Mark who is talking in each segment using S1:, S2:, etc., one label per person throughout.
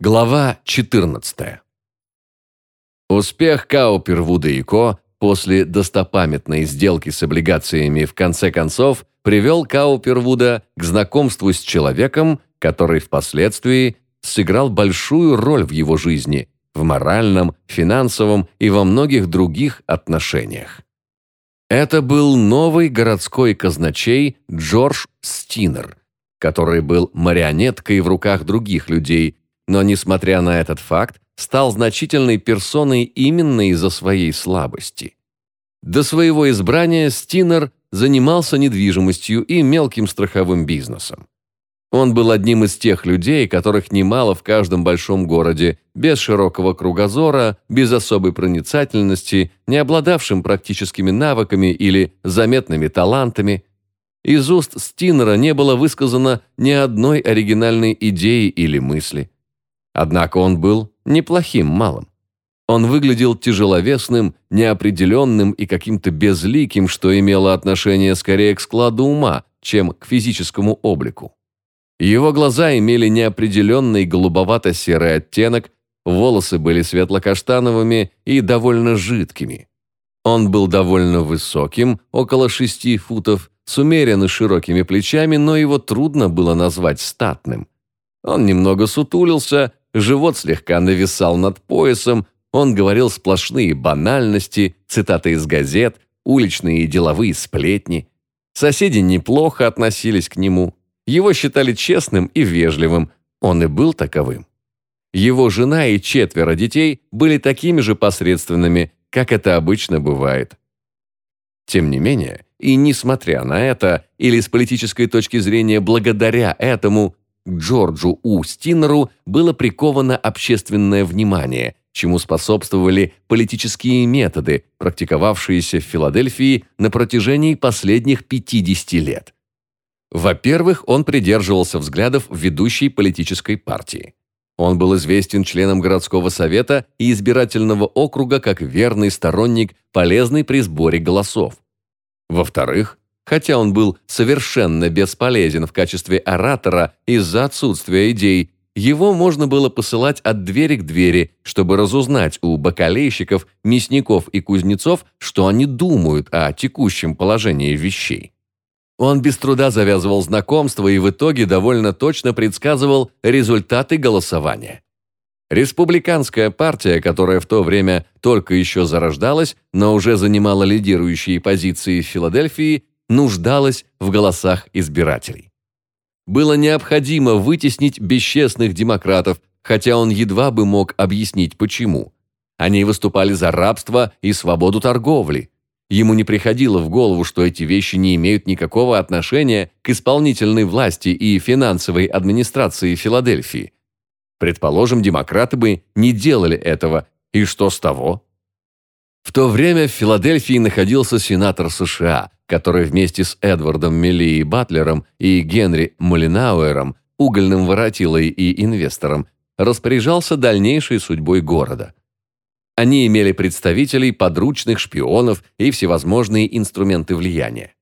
S1: Глава 14. Успех Каупервуда и Ко после достопамятной сделки с облигациями в конце концов привел Каупервуда к знакомству с человеком, который впоследствии сыграл большую роль в его жизни, в моральном, финансовом и во многих других отношениях. Это был новый городской казначей Джордж Стинер, который был марионеткой в руках других людей, но, несмотря на этот факт, стал значительной персоной именно из-за своей слабости. До своего избрания Стинер занимался недвижимостью и мелким страховым бизнесом. Он был одним из тех людей, которых немало в каждом большом городе, без широкого кругозора, без особой проницательности, не обладавшим практическими навыками или заметными талантами. Из уст Стинера не было высказано ни одной оригинальной идеи или мысли. Однако он был неплохим малым. Он выглядел тяжеловесным, неопределенным и каким-то безликим, что имело отношение скорее к складу ума, чем к физическому облику. Его глаза имели неопределенный голубовато-серый оттенок, волосы были светло-каштановыми и довольно жидкими. Он был довольно высоким, около шести футов, с умеренно широкими плечами, но его трудно было назвать статным. Он немного сутулился, живот слегка нависал над поясом, он говорил сплошные банальности, цитаты из газет, уличные и деловые сплетни. Соседи неплохо относились к нему. Его считали честным и вежливым, он и был таковым. Его жена и четверо детей были такими же посредственными, как это обычно бывает. Тем не менее, и несмотря на это, или с политической точки зрения благодаря этому, к Джорджу У. Стинеру было приковано общественное внимание, чему способствовали политические методы, практиковавшиеся в Филадельфии на протяжении последних 50 лет. Во-первых, он придерживался взглядов ведущей политической партии. Он был известен членом городского совета и избирательного округа как верный сторонник, полезный при сборе голосов. Во-вторых, Хотя он был совершенно бесполезен в качестве оратора из-за отсутствия идей, его можно было посылать от двери к двери, чтобы разузнать у бакалейщиков, мясников и кузнецов, что они думают о текущем положении вещей. Он без труда завязывал знакомства и в итоге довольно точно предсказывал результаты голосования. Республиканская партия, которая в то время только еще зарождалась, но уже занимала лидирующие позиции в Филадельфии, нуждалась в голосах избирателей. Было необходимо вытеснить бесчестных демократов, хотя он едва бы мог объяснить почему. Они выступали за рабство и свободу торговли. Ему не приходило в голову, что эти вещи не имеют никакого отношения к исполнительной власти и финансовой администрации Филадельфии. Предположим, демократы бы не делали этого, и что с того? В то время в Филадельфии находился сенатор США, который вместе с Эдвардом Мелли Батлером и Генри Молинауэром, угольным воротилой и инвестором, распоряжался дальнейшей судьбой города. Они имели представителей, подручных, шпионов и всевозможные инструменты влияния.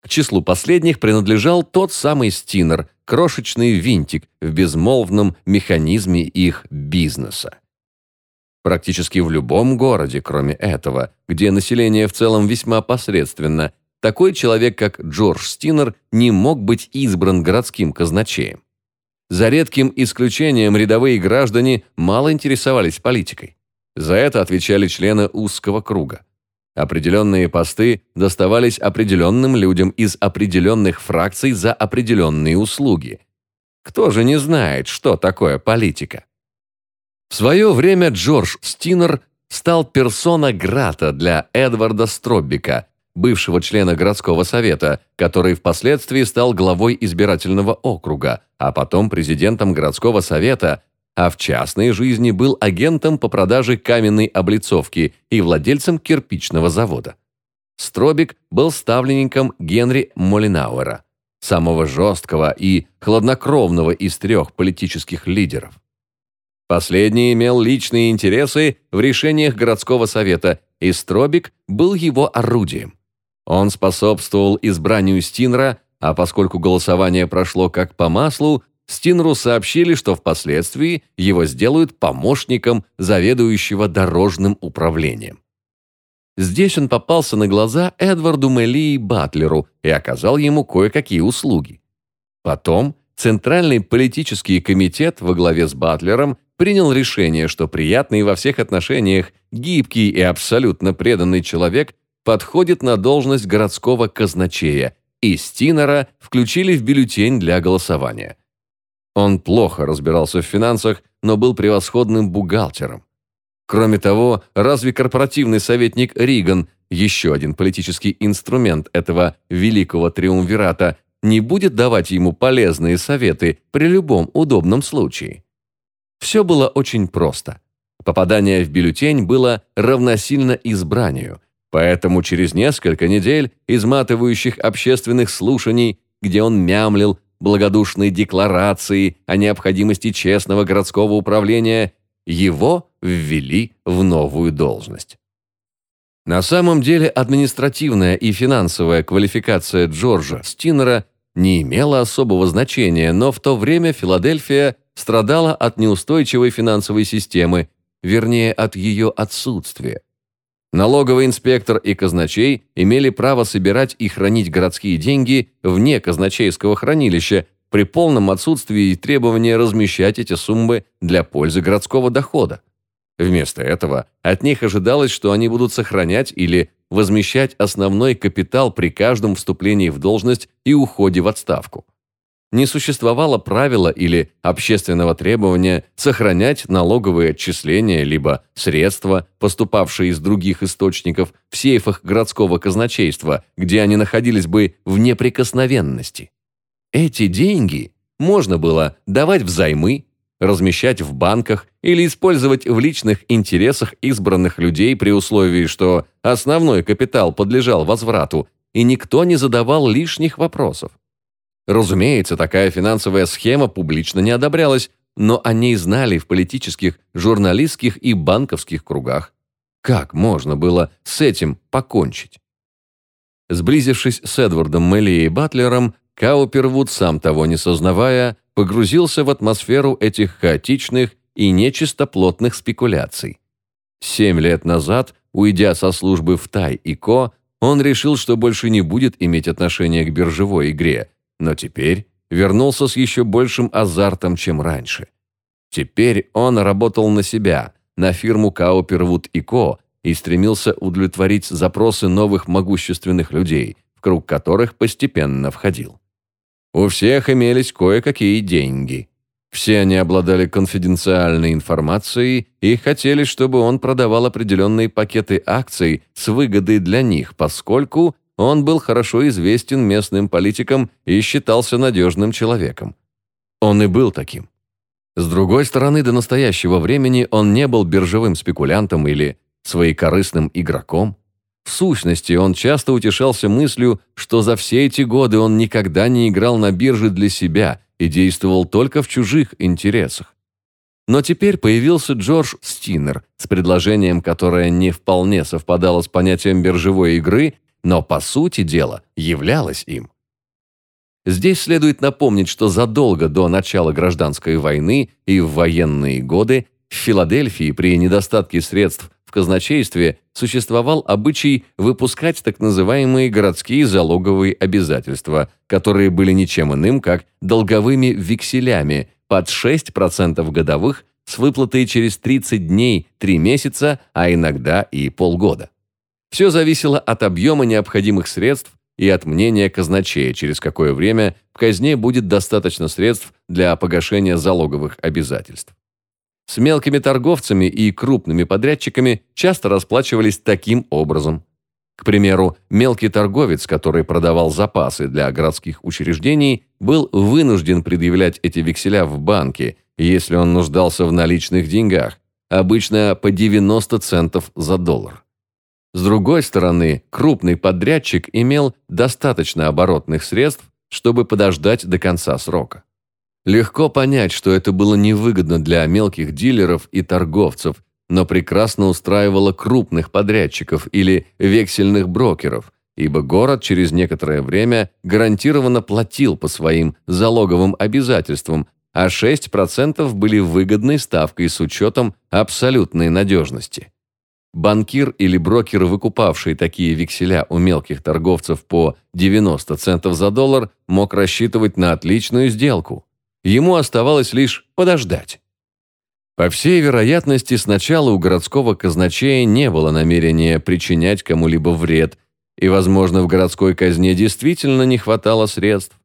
S1: К числу последних принадлежал тот самый Стинер, крошечный винтик в безмолвном механизме их бизнеса. Практически в любом городе, кроме этого, где население в целом весьма посредственно, такой человек, как Джордж Стинер, не мог быть избран городским казначеем. За редким исключением рядовые граждане мало интересовались политикой. За это отвечали члены узкого круга. Определенные посты доставались определенным людям из определенных фракций за определенные услуги. Кто же не знает, что такое политика? В свое время Джордж Стинер стал персона грата для Эдварда Строббика, бывшего члена городского совета, который впоследствии стал главой избирательного округа, а потом президентом городского совета, а в частной жизни был агентом по продаже каменной облицовки и владельцем кирпичного завода. Стробик был ставленником Генри Молинауэра, самого жесткого и хладнокровного из трех политических лидеров. Последний имел личные интересы в решениях городского совета, и Стробик был его орудием. Он способствовал избранию Стинера, а поскольку голосование прошло как по маслу, Стинру сообщили, что впоследствии его сделают помощником заведующего дорожным управлением. Здесь он попался на глаза Эдварду Мелии Батлеру и оказал ему кое-какие услуги. Потом Центральный политический комитет во главе с Батлером принял решение, что приятный во всех отношениях, гибкий и абсолютно преданный человек подходит на должность городского казначея, и Стинера включили в бюллетень для голосования. Он плохо разбирался в финансах, но был превосходным бухгалтером. Кроме того, разве корпоративный советник Риган, еще один политический инструмент этого великого триумвирата, не будет давать ему полезные советы при любом удобном случае? Все было очень просто. Попадание в бюллетень было равносильно избранию, поэтому через несколько недель изматывающих общественных слушаний, где он мямлил благодушной декларации о необходимости честного городского управления, его ввели в новую должность. На самом деле административная и финансовая квалификация Джорджа Стинера не имела особого значения, но в то время Филадельфия страдала от неустойчивой финансовой системы, вернее, от ее отсутствия. Налоговый инспектор и казначей имели право собирать и хранить городские деньги вне казначейского хранилища, при полном отсутствии требования размещать эти суммы для пользы городского дохода. Вместо этого от них ожидалось, что они будут сохранять или возмещать основной капитал при каждом вступлении в должность и уходе в отставку. Не существовало правила или общественного требования сохранять налоговые отчисления либо средства, поступавшие из других источников, в сейфах городского казначейства, где они находились бы в неприкосновенности. Эти деньги можно было давать взаймы, размещать в банках или использовать в личных интересах избранных людей при условии, что основной капитал подлежал возврату, и никто не задавал лишних вопросов. Разумеется, такая финансовая схема публично не одобрялась, но о ней знали в политических, журналистских и банковских кругах. Как можно было с этим покончить? Сблизившись с Эдвардом Мелли и Батлером, Каупервуд, сам того не сознавая, погрузился в атмосферу этих хаотичных и нечистоплотных спекуляций. Семь лет назад, уйдя со службы в Тай и Ко, он решил, что больше не будет иметь отношения к биржевой игре, но теперь вернулся с еще большим азартом, чем раньше. Теперь он работал на себя, на фирму Каупервуд и Ко, и стремился удовлетворить запросы новых могущественных людей, в круг которых постепенно входил. У всех имелись кое-какие деньги. Все они обладали конфиденциальной информацией и хотели, чтобы он продавал определенные пакеты акций с выгодой для них, поскольку он был хорошо известен местным политикам и считался надежным человеком. Он и был таким. С другой стороны, до настоящего времени он не был биржевым спекулянтом или своекорыстным игроком. В сущности, он часто утешался мыслью, что за все эти годы он никогда не играл на бирже для себя и действовал только в чужих интересах. Но теперь появился Джордж Стинер с предложением, которое не вполне совпадало с понятием биржевой игры, но по сути дела являлось им. Здесь следует напомнить, что задолго до начала гражданской войны и в военные годы в Филадельфии при недостатке средств в казначействе существовал обычай выпускать так называемые городские залоговые обязательства, которые были ничем иным, как долговыми векселями под 6% годовых с выплатой через 30 дней, 3 месяца, а иногда и полгода. Все зависело от объема необходимых средств и от мнения казначея, через какое время в казне будет достаточно средств для погашения залоговых обязательств. С мелкими торговцами и крупными подрядчиками часто расплачивались таким образом. К примеру, мелкий торговец, который продавал запасы для городских учреждений, был вынужден предъявлять эти векселя в банке, если он нуждался в наличных деньгах, обычно по 90 центов за доллар. С другой стороны, крупный подрядчик имел достаточно оборотных средств, чтобы подождать до конца срока. Легко понять, что это было невыгодно для мелких дилеров и торговцев, но прекрасно устраивало крупных подрядчиков или вексельных брокеров, ибо город через некоторое время гарантированно платил по своим залоговым обязательствам, а 6% были выгодной ставкой с учетом абсолютной надежности. Банкир или брокер, выкупавший такие векселя у мелких торговцев по 90 центов за доллар, мог рассчитывать на отличную сделку. Ему оставалось лишь подождать. По всей вероятности, сначала у городского казначея не было намерения причинять кому-либо вред, и, возможно, в городской казне действительно не хватало средств.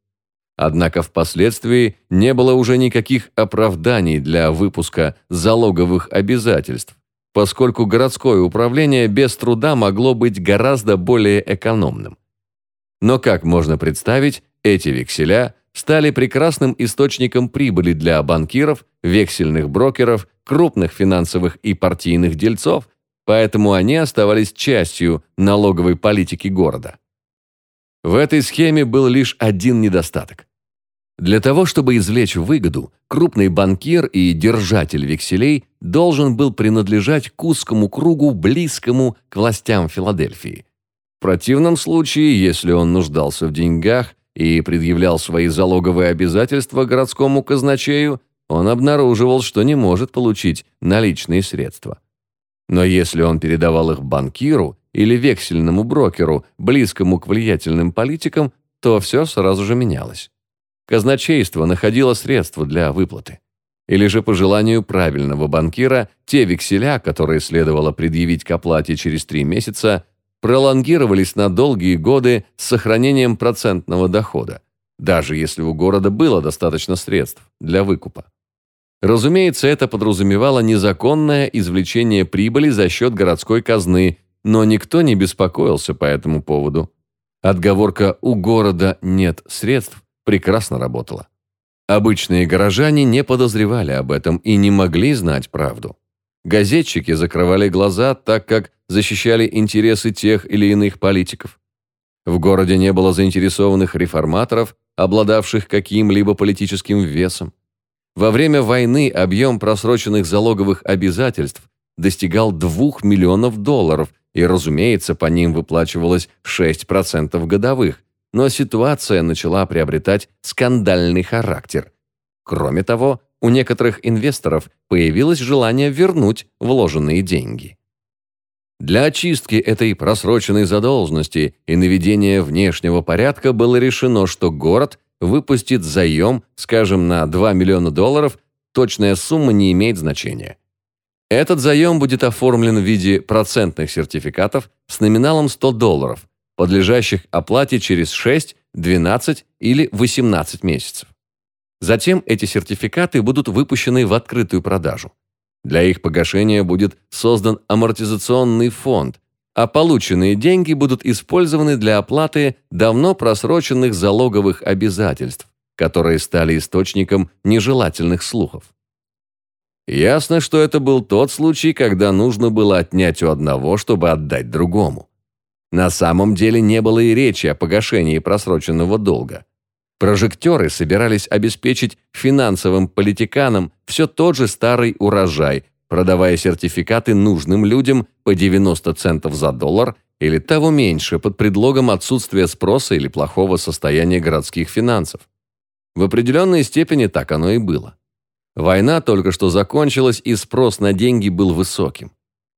S1: Однако впоследствии не было уже никаких оправданий для выпуска залоговых обязательств, поскольку городское управление без труда могло быть гораздо более экономным. Но, как можно представить, эти векселя стали прекрасным источником прибыли для банкиров, вексельных брокеров, крупных финансовых и партийных дельцов, поэтому они оставались частью налоговой политики города. В этой схеме был лишь один недостаток. Для того, чтобы извлечь выгоду, крупный банкир и держатель векселей должен был принадлежать к узкому кругу, близкому к властям Филадельфии. В противном случае, если он нуждался в деньгах и предъявлял свои залоговые обязательства городскому казначею, он обнаруживал, что не может получить наличные средства. Но если он передавал их банкиру или вексельному брокеру, близкому к влиятельным политикам, то все сразу же менялось. Казначейство находило средства для выплаты. Или же по желанию правильного банкира, те векселя, которые следовало предъявить к оплате через три месяца, пролонгировались на долгие годы с сохранением процентного дохода, даже если у города было достаточно средств для выкупа. Разумеется, это подразумевало незаконное извлечение прибыли за счет городской казны, но никто не беспокоился по этому поводу. Отговорка «у города нет средств» прекрасно работала. Обычные горожане не подозревали об этом и не могли знать правду. Газетчики закрывали глаза, так как защищали интересы тех или иных политиков. В городе не было заинтересованных реформаторов, обладавших каким-либо политическим весом. Во время войны объем просроченных залоговых обязательств достигал 2 миллионов долларов, и, разумеется, по ним выплачивалось 6% годовых, но ситуация начала приобретать скандальный характер. Кроме того, у некоторых инвесторов появилось желание вернуть вложенные деньги. Для очистки этой просроченной задолженности и наведения внешнего порядка было решено, что город выпустит заем, скажем, на 2 миллиона долларов, точная сумма не имеет значения. Этот заем будет оформлен в виде процентных сертификатов с номиналом 100 долларов, подлежащих оплате через 6, 12 или 18 месяцев. Затем эти сертификаты будут выпущены в открытую продажу. Для их погашения будет создан амортизационный фонд, а полученные деньги будут использованы для оплаты давно просроченных залоговых обязательств, которые стали источником нежелательных слухов. Ясно, что это был тот случай, когда нужно было отнять у одного, чтобы отдать другому. На самом деле не было и речи о погашении просроченного долга. Прожектеры собирались обеспечить финансовым политиканам все тот же старый урожай, продавая сертификаты нужным людям по 90 центов за доллар или того меньше под предлогом отсутствия спроса или плохого состояния городских финансов. В определенной степени так оно и было. Война только что закончилась, и спрос на деньги был высоким.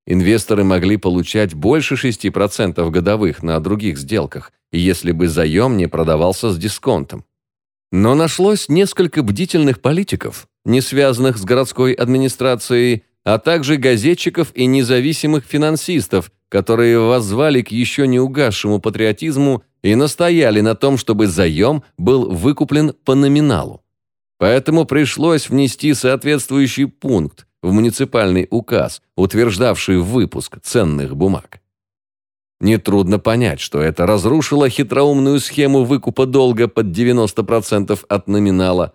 S1: Инвесторы могли получать больше 6% годовых на других сделках, если бы заем не продавался с дисконтом. Но нашлось несколько бдительных политиков, не связанных с городской администрацией, а также газетчиков и независимых финансистов, которые воззвали к еще не угасшему патриотизму и настояли на том, чтобы заем был выкуплен по номиналу. Поэтому пришлось внести соответствующий пункт, в муниципальный указ, утверждавший выпуск ценных бумаг. Нетрудно понять, что это разрушило хитроумную схему выкупа долга под 90% от номинала,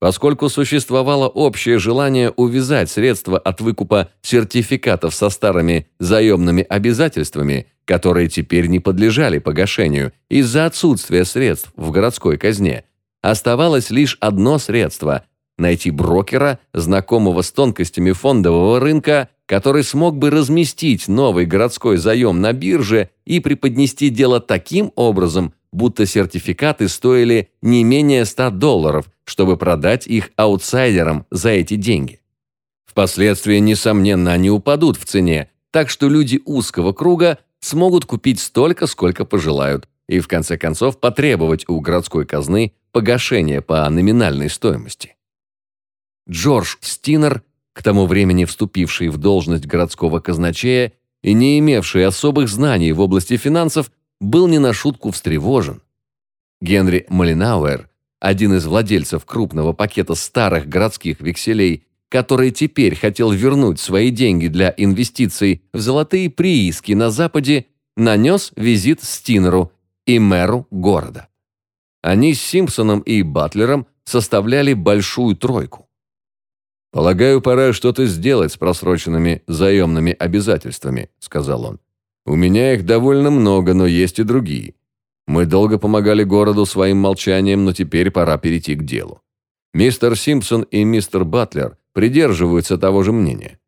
S1: поскольку существовало общее желание увязать средства от выкупа сертификатов со старыми заемными обязательствами, которые теперь не подлежали погашению из-за отсутствия средств в городской казне. Оставалось лишь одно средство найти брокера, знакомого с тонкостями фондового рынка, который смог бы разместить новый городской заем на бирже и преподнести дело таким образом, будто сертификаты стоили не менее 100 долларов, чтобы продать их аутсайдерам за эти деньги. Впоследствии, несомненно, они упадут в цене, так что люди узкого круга смогут купить столько, сколько пожелают, и в конце концов потребовать у городской казны погашения по номинальной стоимости. Джордж Стинер, к тому времени вступивший в должность городского казначея и не имевший особых знаний в области финансов, был не на шутку встревожен. Генри Малинауэр, один из владельцев крупного пакета старых городских векселей, который теперь хотел вернуть свои деньги для инвестиций в золотые прииски на Западе, нанес визит Стинеру и мэру города. Они с Симпсоном и Батлером составляли большую тройку. «Полагаю, пора что-то сделать с просроченными заемными обязательствами», — сказал он. «У меня их довольно много, но есть и другие. Мы долго помогали городу своим молчанием, но теперь пора перейти к делу. Мистер Симпсон и мистер Батлер придерживаются того же мнения.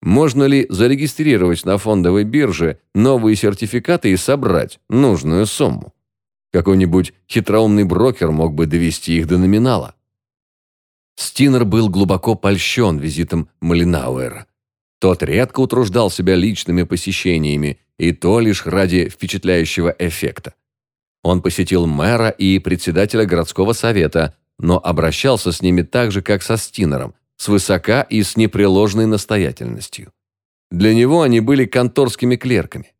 S1: Можно ли зарегистрировать на фондовой бирже новые сертификаты и собрать нужную сумму? Какой-нибудь хитроумный брокер мог бы довести их до номинала. Стинер был глубоко польщен визитом Малинауэра. Тот редко утруждал себя личными посещениями, и то лишь ради впечатляющего эффекта. Он посетил мэра и председателя городского совета, но обращался с ними так же, как со Стинером, свысока и с непреложной настоятельностью. Для него они были конторскими клерками.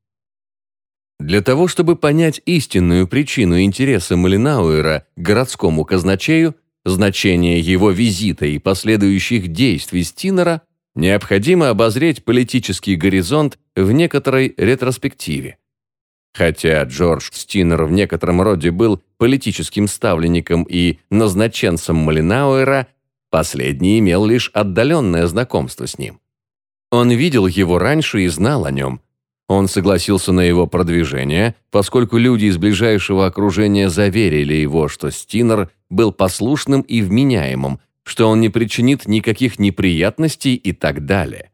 S1: Для того, чтобы понять истинную причину интереса Малинауэра городскому казначею, значение его визита и последующих действий Стинера, необходимо обозреть политический горизонт в некоторой ретроспективе. Хотя Джордж Стинер в некотором роде был политическим ставленником и назначенцем Малинауэра, последний имел лишь отдаленное знакомство с ним. Он видел его раньше и знал о нем. Он согласился на его продвижение, поскольку люди из ближайшего окружения заверили его, что Стинер был послушным и вменяемым, что он не причинит никаких неприятностей и так далее.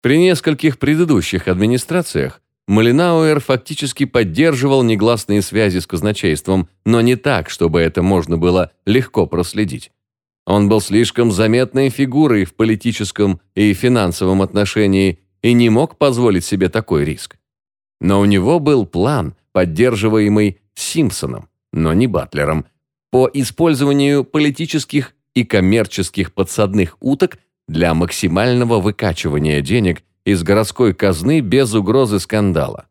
S1: При нескольких предыдущих администрациях Малинауэр фактически поддерживал негласные связи с казначейством, но не так, чтобы это можно было легко проследить. Он был слишком заметной фигурой в политическом и финансовом отношении и не мог позволить себе такой риск. Но у него был план, поддерживаемый Симпсоном, но не Батлером, по использованию политических и коммерческих подсадных уток для максимального выкачивания денег из городской казны без угрозы скандала.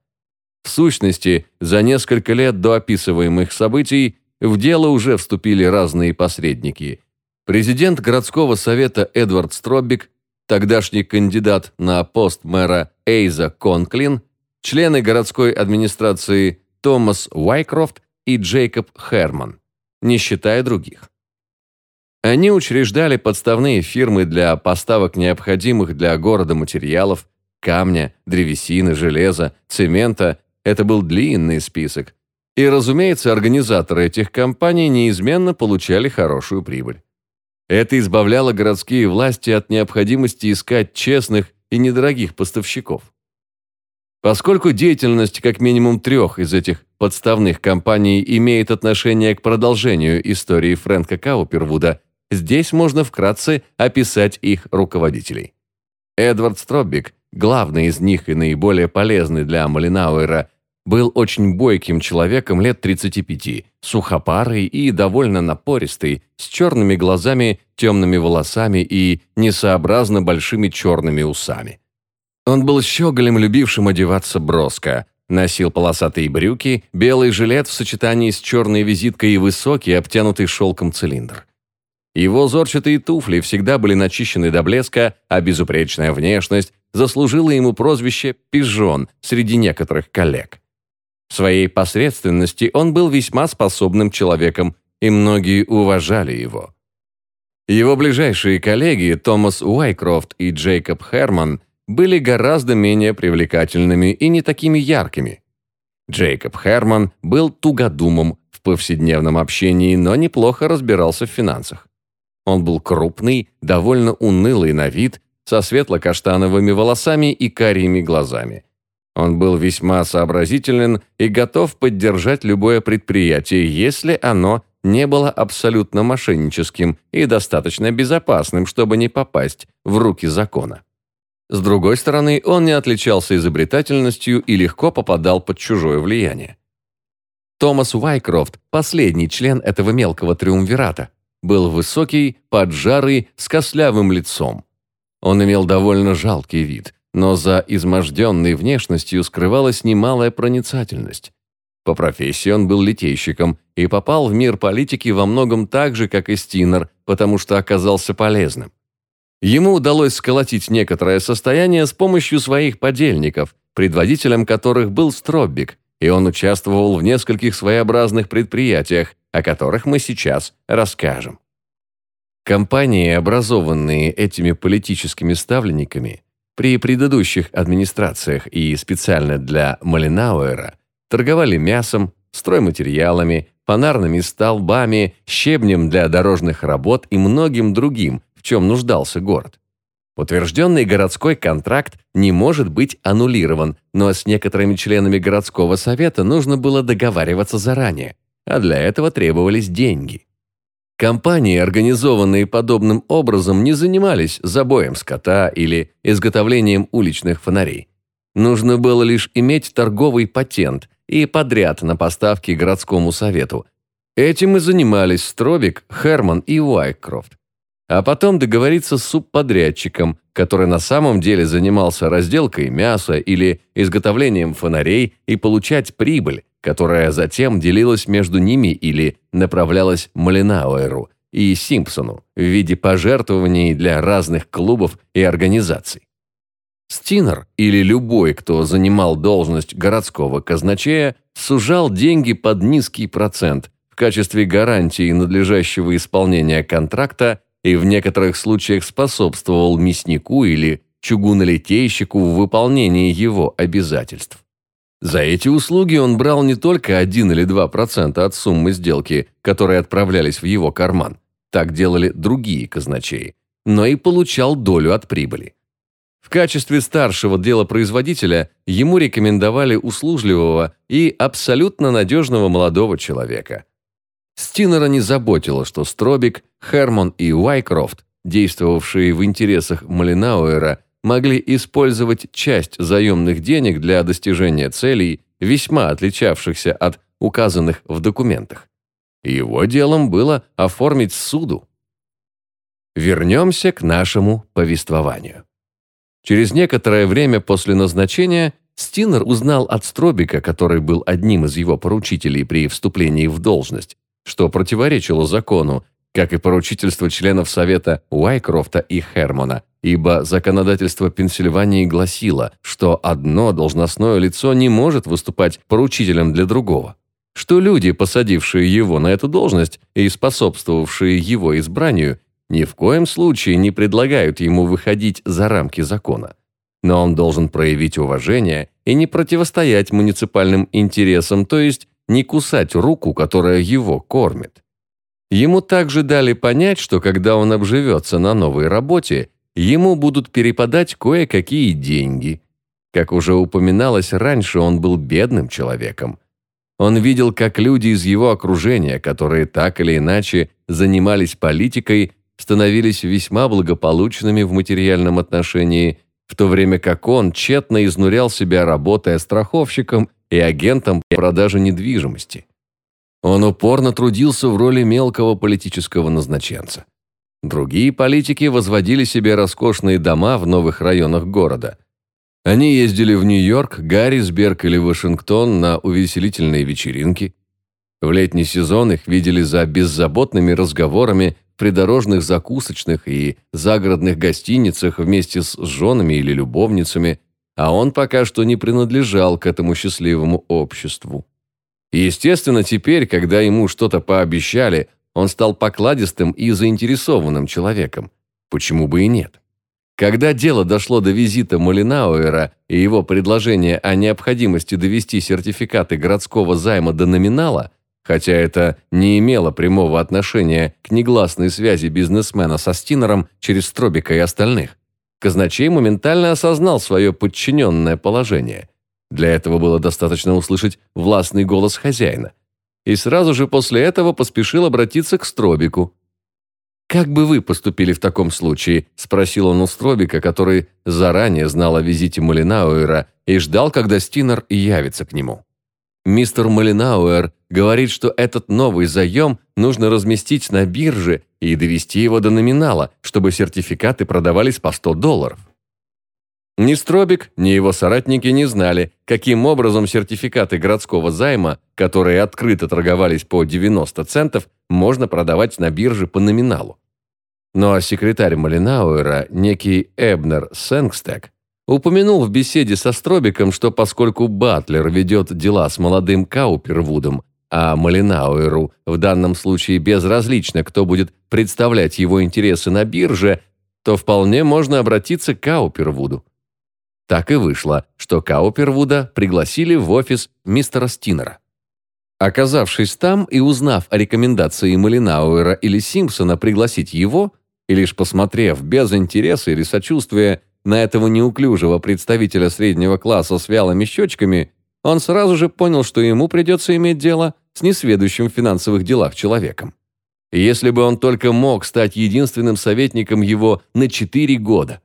S1: В сущности, за несколько лет до описываемых событий в дело уже вступили разные посредники. Президент городского совета Эдвард Строббик, тогдашний кандидат на пост мэра Эйза Конклин, члены городской администрации Томас Уайкрофт и Джейкоб Херман, не считая других. Они учреждали подставные фирмы для поставок необходимых для города материалов, камня, древесины, железа, цемента. Это был длинный список. И, разумеется, организаторы этих компаний неизменно получали хорошую прибыль. Это избавляло городские власти от необходимости искать честных и недорогих поставщиков. Поскольку деятельность как минимум трех из этих подставных компаний имеет отношение к продолжению истории Фрэнка Каупервуда, Здесь можно вкратце описать их руководителей. Эдвард Строббик, главный из них и наиболее полезный для Малинауэра, был очень бойким человеком лет 35, сухопарый и довольно напористый, с черными глазами, темными волосами и несообразно большими черными усами. Он был щеголем, любившим одеваться броско, носил полосатые брюки, белый жилет в сочетании с черной визиткой и высокий, обтянутый шелком цилиндр. Его зорчатые туфли всегда были начищены до блеска, а безупречная внешность заслужила ему прозвище «пижон» среди некоторых коллег. В своей посредственности он был весьма способным человеком, и многие уважали его. Его ближайшие коллеги Томас Уайкрофт и Джейкоб Херман были гораздо менее привлекательными и не такими яркими. Джейкоб Херман был тугодумом в повседневном общении, но неплохо разбирался в финансах. Он был крупный, довольно унылый на вид, со светло-каштановыми волосами и карими глазами. Он был весьма сообразителен и готов поддержать любое предприятие, если оно не было абсолютно мошенническим и достаточно безопасным, чтобы не попасть в руки закона. С другой стороны, он не отличался изобретательностью и легко попадал под чужое влияние. Томас Уайкрофт, последний член этого мелкого триумвирата, был высокий, поджарый, с кослявым лицом. Он имел довольно жалкий вид, но за изможденной внешностью скрывалась немалая проницательность. По профессии он был литейщиком и попал в мир политики во многом так же, как и Стинер, потому что оказался полезным. Ему удалось сколотить некоторое состояние с помощью своих подельников, предводителем которых был Строббик, и он участвовал в нескольких своеобразных предприятиях, о которых мы сейчас расскажем. Компании, образованные этими политическими ставленниками, при предыдущих администрациях и специально для Малинауэра – торговали мясом, стройматериалами, фонарными столбами, щебнем для дорожных работ и многим другим, в чем нуждался город. Утвержденный городской контракт не может быть аннулирован, но с некоторыми членами городского совета нужно было договариваться заранее, а для этого требовались деньги. Компании, организованные подобным образом, не занимались забоем скота или изготовлением уличных фонарей. Нужно было лишь иметь торговый патент и подряд на поставки городскому совету. Этим и занимались Стробик, Херман и Уайкрофт. А потом договориться с субподрядчиком, который на самом деле занимался разделкой мяса или изготовлением фонарей и получать прибыль, которая затем делилась между ними или направлялась Малинауэру и Симпсону в виде пожертвований для разных клубов и организаций. Стинер или любой, кто занимал должность городского казначея, сужал деньги под низкий процент в качестве гарантии надлежащего исполнения контракта и в некоторых случаях способствовал мяснику или чугунолитейщику в выполнении его обязательств. За эти услуги он брал не только 1 или 2% от суммы сделки, которые отправлялись в его карман, так делали другие казначеи, но и получал долю от прибыли. В качестве старшего делопроизводителя ему рекомендовали услужливого и абсолютно надежного молодого человека. Стинера не заботило, что Стробик, Хермон и Уайкрофт, действовавшие в интересах Малинауэра, могли использовать часть заемных денег для достижения целей, весьма отличавшихся от указанных в документах. Его делом было оформить суду. Вернемся к нашему повествованию. Через некоторое время после назначения Стинер узнал от Стробика, который был одним из его поручителей при вступлении в должность, что противоречило закону, как и поручительство членов Совета Уайкрофта и Хермона, ибо законодательство Пенсильвании гласило, что одно должностное лицо не может выступать поручителем для другого, что люди, посадившие его на эту должность и способствовавшие его избранию, ни в коем случае не предлагают ему выходить за рамки закона. Но он должен проявить уважение и не противостоять муниципальным интересам, то есть не кусать руку, которая его кормит. Ему также дали понять, что когда он обживется на новой работе, ему будут перепадать кое-какие деньги. Как уже упоминалось раньше, он был бедным человеком. Он видел, как люди из его окружения, которые так или иначе занимались политикой, становились весьма благополучными в материальном отношении, в то время как он тщетно изнурял себя, работая страховщиком и агентом по продаже недвижимости. Он упорно трудился в роли мелкого политического назначенца. Другие политики возводили себе роскошные дома в новых районах города. Они ездили в Нью-Йорк, Гаррисберг или Вашингтон на увеселительные вечеринки. В летний сезон их видели за беззаботными разговорами придорожных закусочных и загородных гостиницах вместе с женами или любовницами, а он пока что не принадлежал к этому счастливому обществу. Естественно, теперь, когда ему что-то пообещали, он стал покладистым и заинтересованным человеком. Почему бы и нет? Когда дело дошло до визита Малинауэра и его предложения о необходимости довести сертификаты городского займа до номинала, хотя это не имело прямого отношения к негласной связи бизнесмена со Стинером через Стробика и остальных. Казначей моментально осознал свое подчиненное положение. Для этого было достаточно услышать властный голос хозяина. И сразу же после этого поспешил обратиться к Стробику. «Как бы вы поступили в таком случае?» – спросил он у Стробика, который заранее знал о визите Малинауэра и ждал, когда Стинер явится к нему. Мистер Малинауэр говорит, что этот новый заем нужно разместить на бирже и довести его до номинала, чтобы сертификаты продавались по 100 долларов. Ни Стробик, ни его соратники не знали, каким образом сертификаты городского займа, которые открыто торговались по 90 центов, можно продавать на бирже по номиналу. Но секретарь Малинауэра, некий Эбнер Сенгстек, Упомянул в беседе со Стробиком, что поскольку Батлер ведет дела с молодым Каупервудом, а Малинауэру в данном случае безразлично, кто будет представлять его интересы на бирже, то вполне можно обратиться к Каупервуду. Так и вышло, что Каупервуда пригласили в офис мистера Стинера. Оказавшись там и узнав о рекомендации Малинауэра или Симпсона пригласить его, и лишь посмотрев без интереса или сочувствия на этого неуклюжего представителя среднего класса с вялыми щечками, он сразу же понял, что ему придется иметь дело с несведущим в финансовых делах человеком. Если бы он только мог стать единственным советником его на четыре года.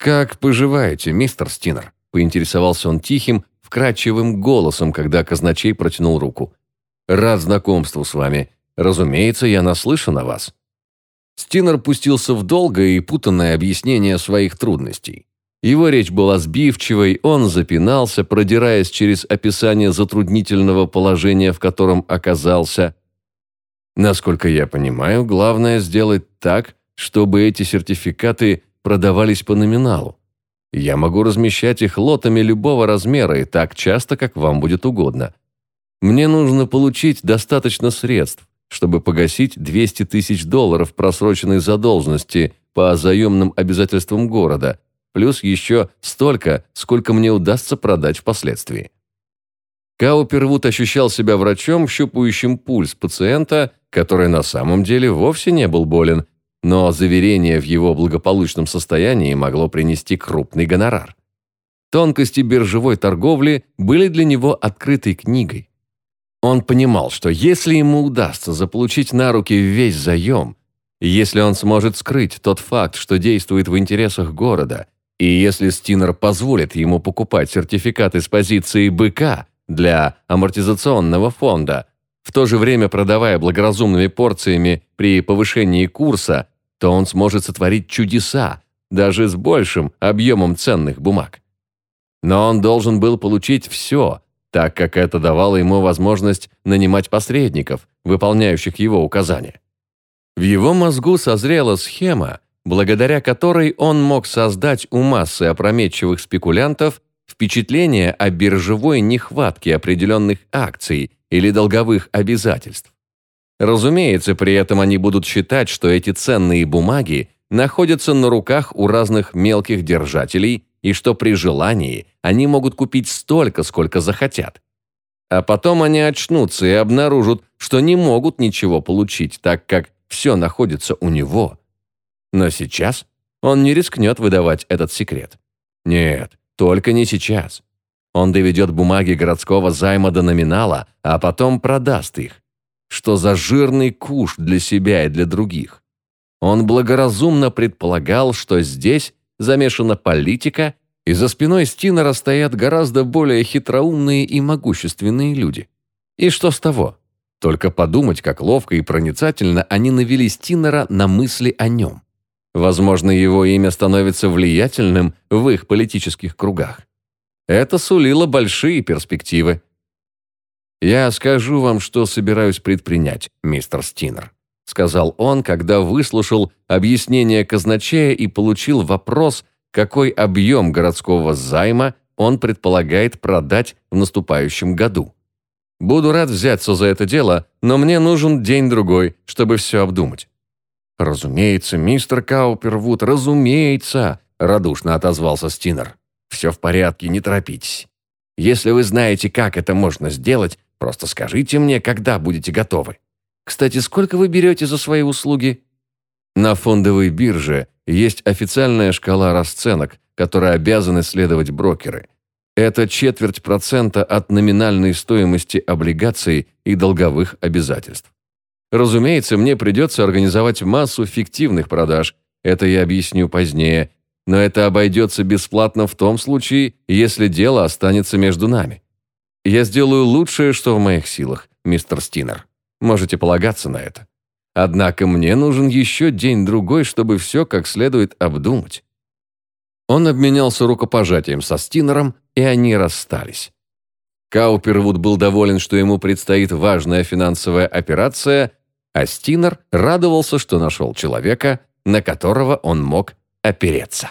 S1: «Как поживаете, мистер Стинер?» – поинтересовался он тихим, вкрадчивым голосом, когда казначей протянул руку. «Рад знакомству с вами. Разумеется, я наслышан о вас». Стинер пустился в долгое и путанное объяснение своих трудностей. Его речь была сбивчивой, он запинался, продираясь через описание затруднительного положения, в котором оказался. Насколько я понимаю, главное сделать так, чтобы эти сертификаты продавались по номиналу. Я могу размещать их лотами любого размера и так часто, как вам будет угодно. Мне нужно получить достаточно средств, чтобы погасить 200 тысяч долларов просроченной задолженности по заемным обязательствам города, плюс еще столько, сколько мне удастся продать впоследствии. Каупервуд ощущал себя врачом, щупающим пульс пациента, который на самом деле вовсе не был болен, но заверение в его благополучном состоянии могло принести крупный гонорар. Тонкости биржевой торговли были для него открытой книгой. Он понимал, что если ему удастся заполучить на руки весь заем, если он сможет скрыть тот факт, что действует в интересах города, и если Стинер позволит ему покупать сертификаты с позиции быка для амортизационного фонда, в то же время продавая благоразумными порциями при повышении курса, то он сможет сотворить чудеса, даже с большим объемом ценных бумаг. Но он должен был получить все – так как это давало ему возможность нанимать посредников, выполняющих его указания. В его мозгу созрела схема, благодаря которой он мог создать у массы опрометчивых спекулянтов впечатление о биржевой нехватке определенных акций или долговых обязательств. Разумеется, при этом они будут считать, что эти ценные бумаги находятся на руках у разных мелких держателей и что при желании они могут купить столько, сколько захотят. А потом они очнутся и обнаружат, что не могут ничего получить, так как все находится у него. Но сейчас он не рискнет выдавать этот секрет. Нет, только не сейчас. Он доведет бумаги городского займа до номинала, а потом продаст их. Что за жирный куш для себя и для других. Он благоразумно предполагал, что здесь замешана политика, и за спиной Стинера стоят гораздо более хитроумные и могущественные люди. И что с того? Только подумать, как ловко и проницательно они навели Стинера на мысли о нем. Возможно, его имя становится влиятельным в их политических кругах. Это сулило большие перспективы. «Я скажу вам, что собираюсь предпринять, мистер Стинер», сказал он, когда выслушал объяснение казначея и получил вопрос, какой объем городского займа он предполагает продать в наступающем году. Буду рад взяться за это дело, но мне нужен день-другой, чтобы все обдумать». «Разумеется, мистер Каупервуд, разумеется», – радушно отозвался Стинер. «Все в порядке, не торопитесь. Если вы знаете, как это можно сделать, Просто скажите мне, когда будете готовы. Кстати, сколько вы берете за свои услуги?» На фондовой бирже есть официальная шкала расценок, которой обязаны следовать брокеры. Это четверть процента от номинальной стоимости облигаций и долговых обязательств. Разумеется, мне придется организовать массу фиктивных продаж, это я объясню позднее, но это обойдется бесплатно в том случае, если дело останется между нами. Я сделаю лучшее, что в моих силах, мистер Стинер. Можете полагаться на это. Однако мне нужен еще день-другой, чтобы все как следует обдумать. Он обменялся рукопожатием со Стинером, и они расстались. Каупервуд был доволен, что ему предстоит важная финансовая операция, а Стинер радовался, что нашел человека, на которого он мог опереться.